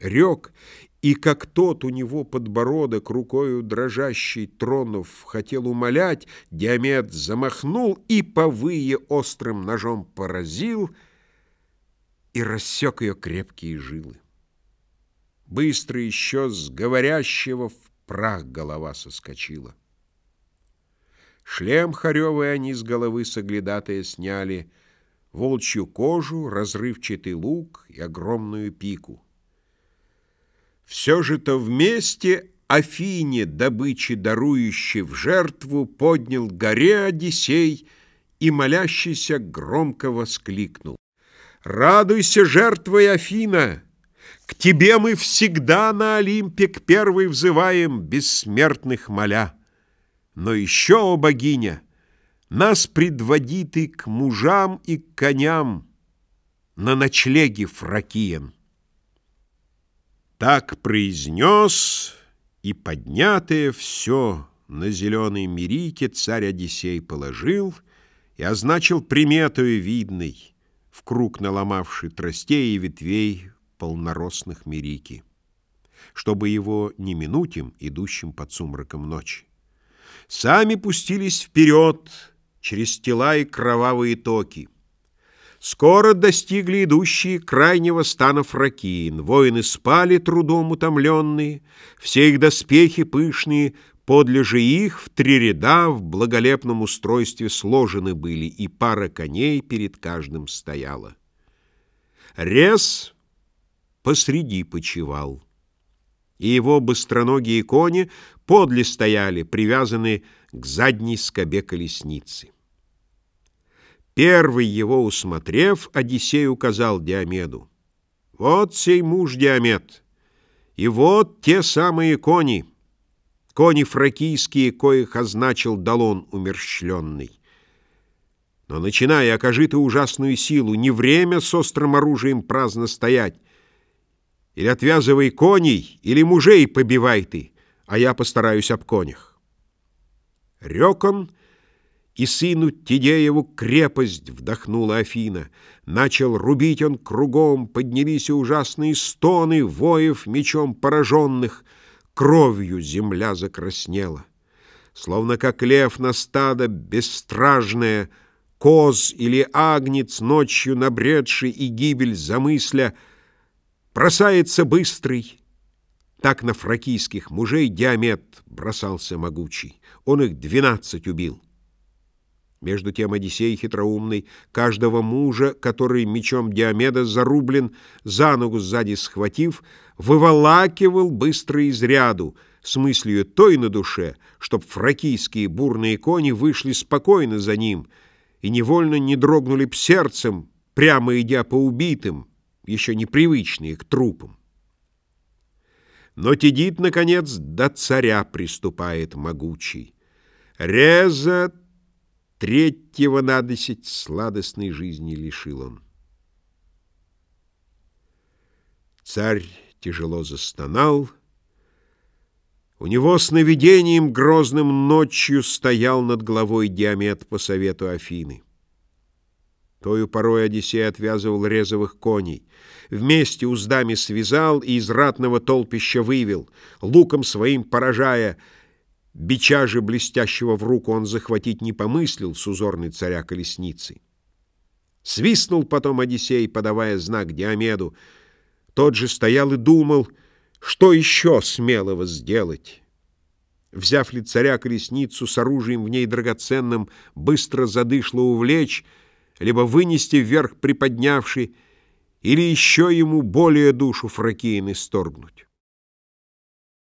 рек, и как тот у него подбородок рукою дрожащей тронув хотел умолять, Диамет замахнул и повые острым ножом поразил и рассек ее крепкие жилы. Быстро еще с говорящего в прах голова соскочила. Шлем хоревый они с головы соглядатая сняли, волчью кожу, разрывчатый лук и огромную пику. Все же то вместе Афине, добычи дарующей в жертву, поднял горе Одиссей и, молящийся, громко воскликнул. «Радуйся, жертвой Афина! К тебе мы всегда на Олимпе к взываем, бессмертных моля!» Но еще, о богиня, нас предводи ты к мужам и к коням на ночлеге Фракиен. Так произнес, и поднятое все на зеленой мирике царь Одиссей положил и означил приметою видной, в круг наломавший тростей и ветвей полноросных мирики, чтобы его не минуть им, идущим под сумраком ночи сами пустились вперед через тела и кровавые токи. Скоро достигли идущие крайнего стана Фракиин. Воины спали трудом утомленные, все их доспехи пышные, подле же их в три ряда в благолепном устройстве сложены были, и пара коней перед каждым стояла. Рез посреди почевал и его быстроногие кони подле стояли, привязанные к задней скобе колесницы. Первый его усмотрев, Одиссей указал Диомеду. «Вот сей муж Диомед, и вот те самые кони, кони фракийские, коих означил Далон умерщвленный. Но, начиная, окажи ты ужасную силу, не время с острым оружием праздно стоять, или отвязывай коней, или мужей побивай ты, а я постараюсь об конях. Рек он, и сыну Тидееву крепость вдохнула Афина. Начал рубить он кругом, поднялись ужасные стоны воев мечом пораженных, кровью земля закраснела. Словно как лев на стадо бессстражное, коз или агнец ночью набредший и гибель замысля — Бросается быстрый. Так на фракийских мужей Диамет бросался могучий. Он их двенадцать убил. Между тем Одиссей хитроумный, каждого мужа, который мечом Диомеда зарублен, за ногу сзади схватив, выволакивал быстро из ряду, с мыслью той на душе, чтоб фракийские бурные кони вышли спокойно за ним и невольно не дрогнули б сердцем, прямо идя по убитым, еще непривычные к трупам. Но Тедит, наконец, до царя приступает могучий. Реза третьего на десять сладостной жизни лишил он. Царь тяжело застонал. У него сновидением грозным ночью стоял над головой Диамет по совету Афины. Тою порой Одиссей отвязывал резовых коней. Вместе уздами связал и из ратного толпища вывел, луком своим поражая. Бича же блестящего в руку он захватить не помыслил с узорной царя колесницы. Свистнул потом Одиссей, подавая знак Диомеду. Тот же стоял и думал, что еще смелого сделать. Взяв ли царя колесницу с оружием в ней драгоценным, быстро задышло увлечь, либо вынести вверх приподнявший, или еще ему более душу Фракиин исторгнуть.